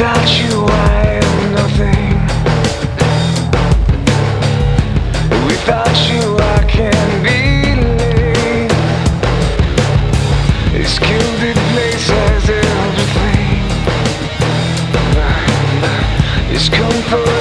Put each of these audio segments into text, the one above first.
Without you, I am nothing. Without you, I can be late. This gilded place has everything. This comfort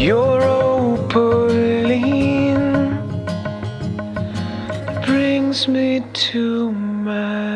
Your Berlin brings me to my.